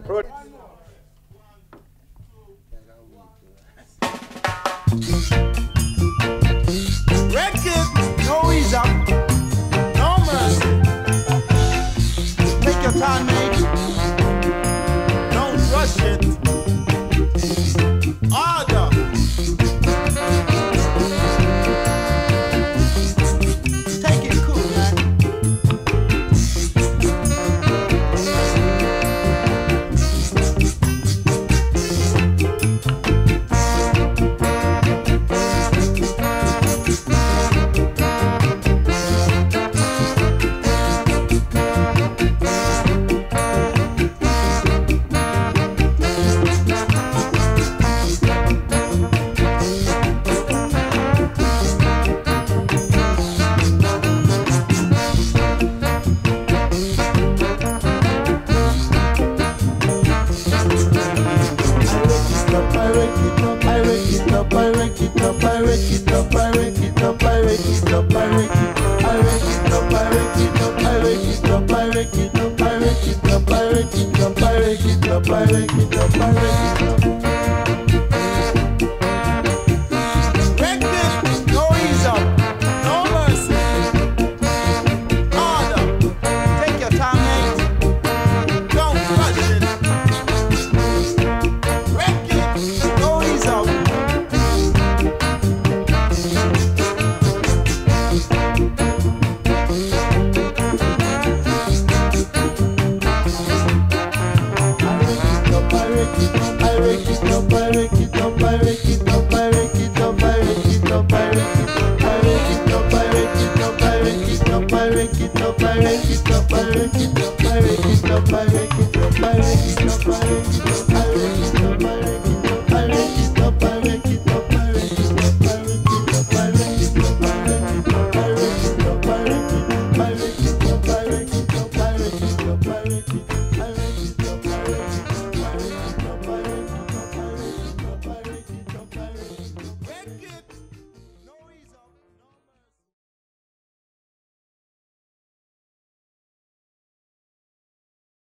Pro Record, no ease up, no mercy. Your time, make I wake it up, I wake it up, I wake it up, I wake it up, I wake it up, I wake it up, it. it up, I rake it up, I rake it up, I.